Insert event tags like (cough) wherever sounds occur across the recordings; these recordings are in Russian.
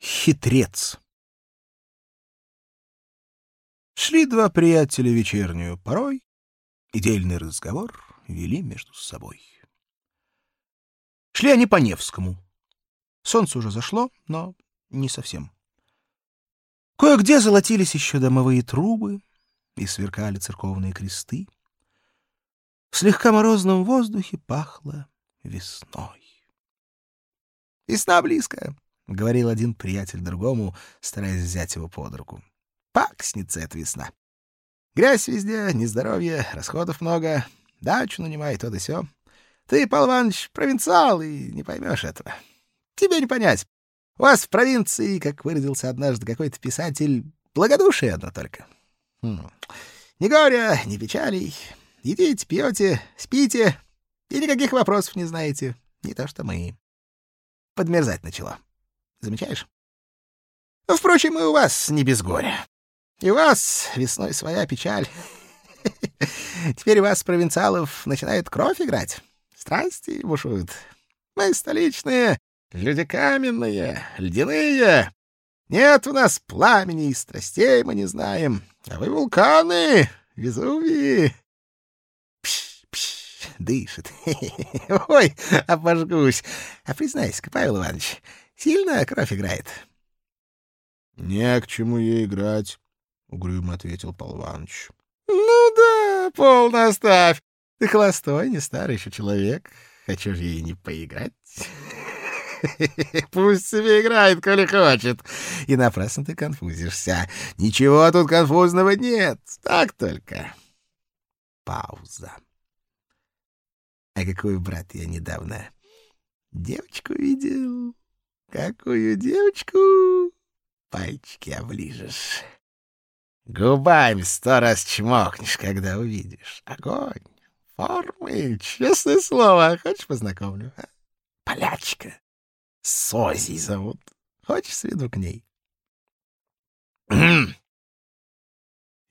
Хитрец. Шли два приятеля вечернюю порой, и дельный разговор вели между собой. Шли они по Невскому. Солнце уже зашло, но не совсем. Кое-где золотились еще домовые трубы и сверкали церковные кресты. В слегка морозном воздухе пахло весной. Весна близкая. — говорил один приятель другому, стараясь взять его под руку. «Пакснется эта весна. Грязь везде, нездоровье, расходов много, дачу нанимай, то да сё. Ты, Павел Иванович, провинциал, и не поймешь этого. Тебе не понять. У вас в провинции, как выразился однажды какой-то писатель, благодушие одно только. Хм. Ни горя, ни печалей. Едите, пьете, спите, и никаких вопросов не знаете. Не то что мы. Подмерзать начало. Замечаешь? Впрочем, и у вас не без горя. И у вас весной своя печаль. (laughs) Теперь у вас, провинциалов, начинает кровь играть. Страсти бушуют. Мы столичные, люди каменные, ледяные. Нет у нас пламени и страстей мы не знаем. А вы вулканы, Везувии. Пш, пш, дышит. (laughs) Ой, обожгусь. А признайся-ка, Павел Иванович, Сильная кровь играет. — Не к чему ей играть, — угрюмо ответил Пал Иванович. — Ну да, полно оставь. Ты холостой, не старый еще человек. Хочу же ей не поиграть. (laughs) Пусть себе играет, коли хочет. И напрасно ты конфузишься. Ничего тут конфузного нет. Так только. Пауза. А какую, брат, я недавно девочку видел. Какую девочку пальчики оближешь. Губами сто раз чмокнешь, когда увидишь. Огонь, формы, честное слово. Хочешь, познакомлю? А? Полячка. Сози зовут. Хочешь сведу к ней? (clears throat)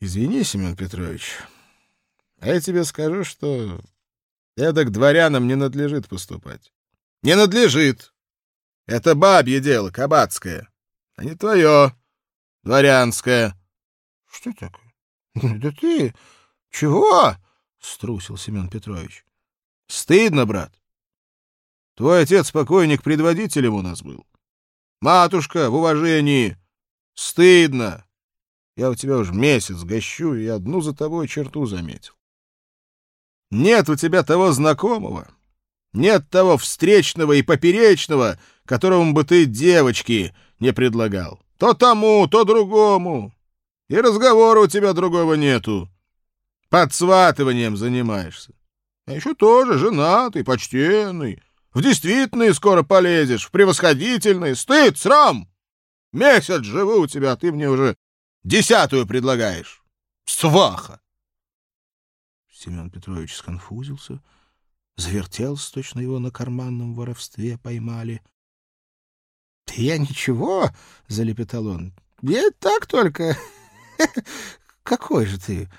Извини, Семен Петрович, а я тебе скажу, что это к дворянам не надлежит поступать. Не надлежит. Это бабье дело, кабацкое, а не твое, дворянское. — Что такое? — Да ты... Чего? — струсил Семен Петрович. — Стыдно, брат. Твой отец-покойник предводителем у нас был. Матушка, в уважении. Стыдно. Я у тебя уж месяц гощу и одну за тобой черту заметил. Нет у тебя того знакомого, нет того встречного и поперечного, которому бы ты девочки не предлагал. То тому, то другому. И разговора у тебя другого нету. Под сватыванием занимаешься. А еще тоже женатый, почтенный. В действительные скоро полезешь, в превосходительные. Стыд, срам! Месяц живу у тебя, а ты мне уже десятую предлагаешь. Сваха! Семен Петрович сконфузился, — завертелся, точно его на карманном воровстве поймали. — Я ничего, — залепетал он, — я так только. (laughs) Какой же ты?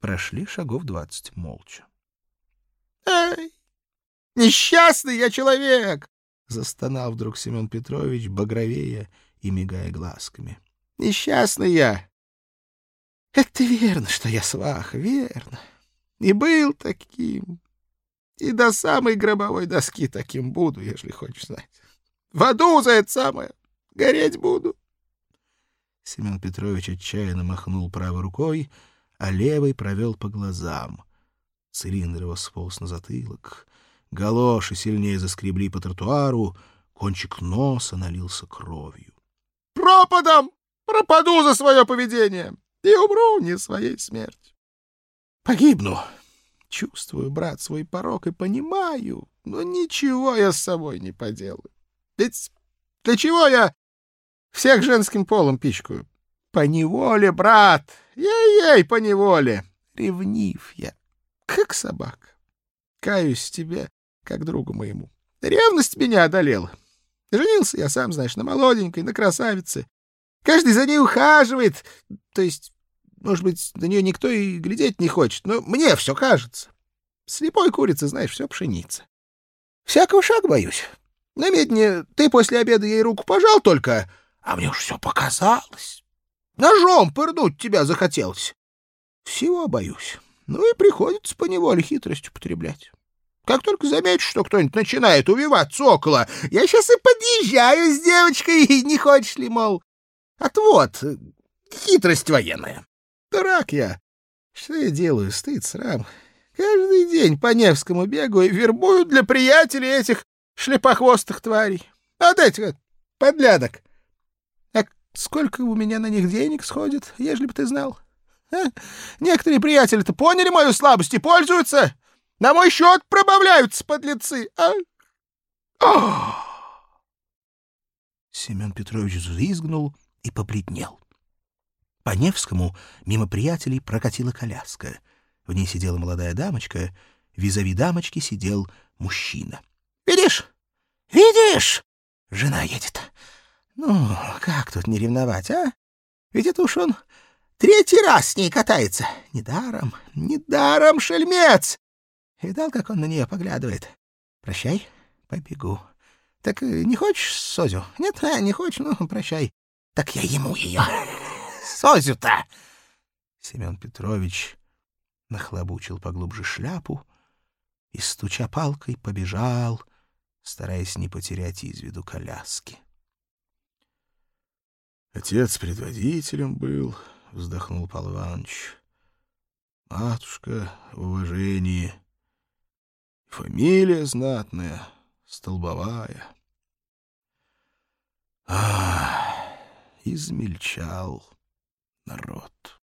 Прошли шагов двадцать молча. — Эй, несчастный я человек! — застонал вдруг Семен Петрович, багровея и мигая глазками. — Несчастный я! — Это верно, что я сваха, верно. — и был таким. И до самой гробовой доски таким буду, если хочешь знать. В аду за это самое гореть буду. Семен Петрович отчаянно махнул правой рукой, а левой провел по глазам. Цилиндр его сполз на затылок. Галоши сильнее заскребли по тротуару, кончик носа налился кровью. «Пропадом! Пропаду за свое поведение и умру не своей смертью!» Погибну. Чувствую, брат, свой порог и понимаю, но ничего я с собой не поделаю. Ведь для чего я всех женским полом пичкаю? По неволе, брат, ей-ей, по неволе. Ревнив я, как собака. Каюсь тебе, как другу моему. Ревность меня одолела. Женился я, сам знаешь, на молоденькой, на красавице. Каждый за ней ухаживает, то есть может быть, на нее никто и глядеть не хочет, но мне все кажется. Слепой курица, знаешь, все пшеница. Всякого шаг боюсь. На медне ты после обеда ей руку пожал только, а мне уж все показалось. Ножом пырнуть тебя захотелось. Всего боюсь. Ну и приходится поневоле хитрость употреблять. Как только заметишь, что кто-нибудь начинает увиваться около, я сейчас и подъезжаю с девочкой, (laughs) не хочешь ли, мол. Отвод, хитрость военная. Дурак я. Что я делаю? Стыд, срам. Каждый день по Невскому бегу и вербую для приятелей этих шлепохвостых тварей. Вот этих подлядок. А сколько у меня на них денег сходит, ежели бы ты знал? А? Некоторые приятели-то поняли мою слабость и пользуются. На мой счет пробавляются подлецы. А? Семен Петрович взвизгнул и побледнел. По Невскому мимо приятелей прокатила коляска. В ней сидела молодая дамочка, визави дамочки сидел мужчина. — Видишь? Видишь? Жена едет. Ну, как тут не ревновать, а? Ведь это уж он третий раз с ней катается. Недаром, недаром, шельмец! Видал, как он на нее поглядывает? Прощай, побегу. Так э, не хочешь Созю? Нет, а, не хочешь? Ну, прощай. Так я ему ее. Созю-то! Семен Петрович нахлобучил поглубже шляпу и, стуча палкой, побежал, стараясь не потерять из виду коляски. Отец предводителем был, — вздохнул Павел Иванович. Матушка в уважении. Фамилия знатная, столбовая. А, измельчал народ.